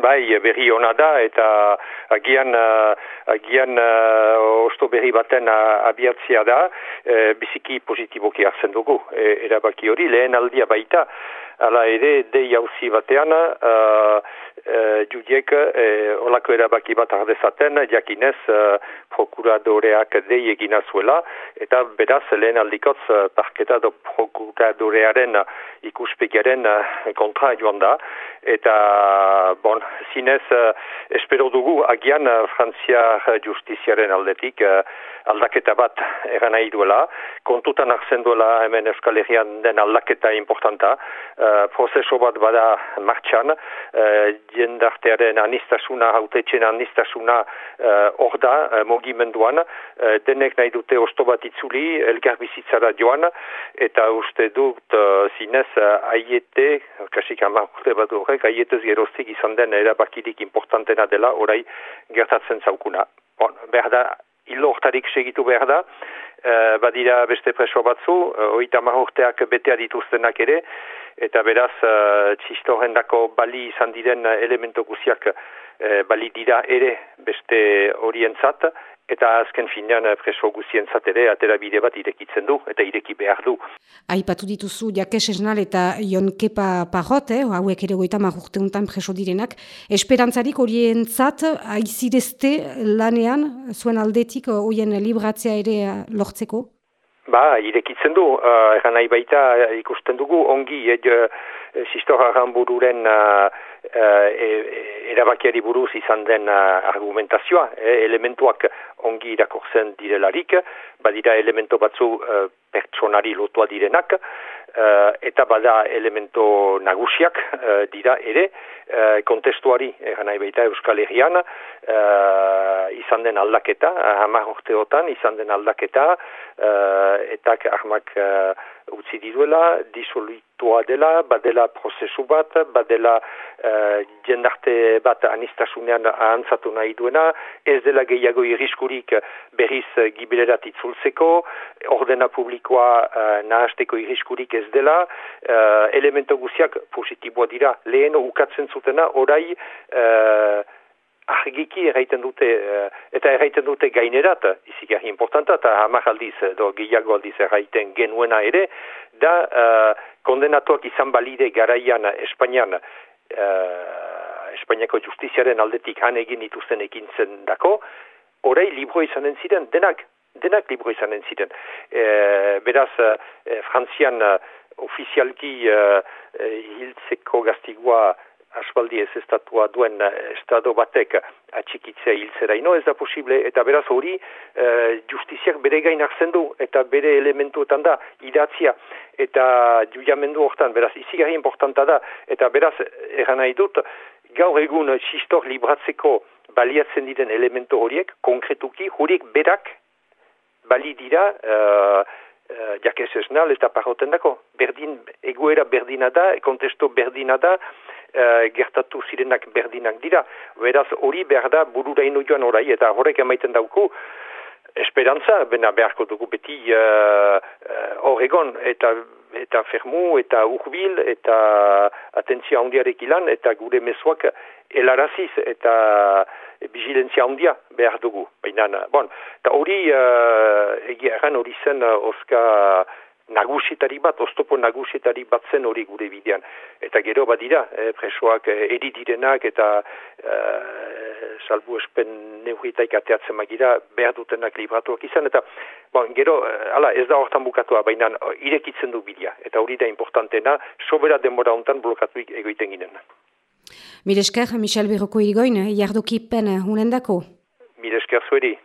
Bai, berri ona da eta agian, uh, agian uh, osto berri baten uh, abiatzia da, uh, biziki positiboki hartzen dugu. E, erabaki hori lehen aldia baita, ala ere, dei hauzi batean, uh, uh, judiek uh, olako erabaki bat ardezaten, jakinez uh, prokuradoreak dei egina zuela, eta beraz lehen aldikotz uh, parketa do prokuradorearen ikuspegiaren uh, kontra joan da, eta bon, zinez uh, espero dugu agian Frantzia justiziaren aldetik aldaketa bat eran nahi duela, kontutan hartzen duela hemen Euskal Herrian den aldaketa importanta, uh, prozeso bat bada martxan, uh, jendartearen anistasuna, hautetxen anistasuna uh, da, uh, mogimenduan, uh, denek nahi dute osto bat itzuli, elgar bizitzara joan, eta uste dut uh, zinez uh, aiete, kasik ama urte bat horrek, aietez geroztik izan den erabakirik importantena dela, orai gertatzen zaukuna. Bon, behar da, hilo hortarik segitu behar da, uh, badira beste preso batzu, uh, oita marurteak betea dituztenak ere, eta beraz, uh, txistoren dako bali izan diren elementu guziak uh, bali dira ere beste orientzat, eta azken finean eh, preso guzien zatere atera bide bat irekitzen du eta ireki behar du. Aipatu dituzu Jakes Esnal eta Jon Kepa Parrot, eh, hauek ere goita marrurteuntan preso direnak, esperantzarik horien zat, aizidezte lanean, zuen aldetik, horien libratzea ere eh, lortzeko? Ba, irekitzen du, uh, eran nahi baita ikusten dugu, ongi, ed, uh, sistora rambururen uh, uh, erabakiari buruz izan den uh, argumentazioa, eh, elementuak ongi irakortzen direlarik, badira elemento batzu uh, pertsonari lotua direnak, uh, eta bada elemento nagusiak uh, dira ere, uh, kontestuari, eran nahi baita Euskal Herrian, uh, izan den aldaketa, hamar urteotan izan den aldaketa, uh, eta ahmak uh, utzi diduela, disolutua dela, badela prozesu bat, badela uh, jendarte bat anistasunean ahantzatu nahi duena, ez dela gehiago iriskurik berriz gibilerat itzultzeko, ordena publikoa uh, nahasteko iriskurik ez dela, uh, elemento guziak positiboa dira, lehen ukatzen zutena, orai uh, argiki erraiten dute, uh, eta erraiten dute gainerat, izik erri importanta, eta hamar aldiz, do gehiago aldiz erraiten genuena ere, da uh, kondenatuak izan balide garaian Espainian, uh, Espainiako justiziaren aldetik han egin dituzten ekin zen dako, orai libro izanen ziren, denak, denak libro izanen ziren. E, beraz, e, Frantzian uh, ofizialki uh, hiltzeko gaztigua asbaldi ez estatua duen eh, estado batek atxikitzea hiltzera. Ino ez da posible eta beraz hori e, justiziak bere gain hartzen du eta bere elementuetan da idatzia. Eta juiamendu hortan beraz izigarri importanta da. Eta beraz eran nahi dut gaur egun txistor libratzeko baliatzen diren elementu horiek konkretuki horiek berak bali dira uh, uh, jakez esnal eta parroten dako. Berdin, egoera berdina da kontesto berdina da uh, gertatu zirenak berdinak dira. Beraz, hori behar da burura ino joan orai, eta horrek emaiten dauku, esperantza, bena beharko dugu beti hor uh, uh, eta eta fermu, eta urbil, eta atentzia handiarek ilan, eta gure mesuak elaraziz, eta vigilentzia handia behar dugu. Baina, bon, eta hori, uh, egia erran hori zen, uh, oska, nagusitari bat, oztopo nagusitari bat zen hori gure bidean. Eta gero badira, eh, presoak eh, eridirenak eta eh, salbu espen neuritaik ateatzen magira behar dutenak libratuak izan. Eta bon, gero, eh, ala, ez da hortan bukatua, baina irekitzen du bidea. Eta hori da importantena, sobera denbora hontan blokatu egoiten ginen. Milesker, Michel Biroko irigoin, jardokipen unendako? Milesker zueri.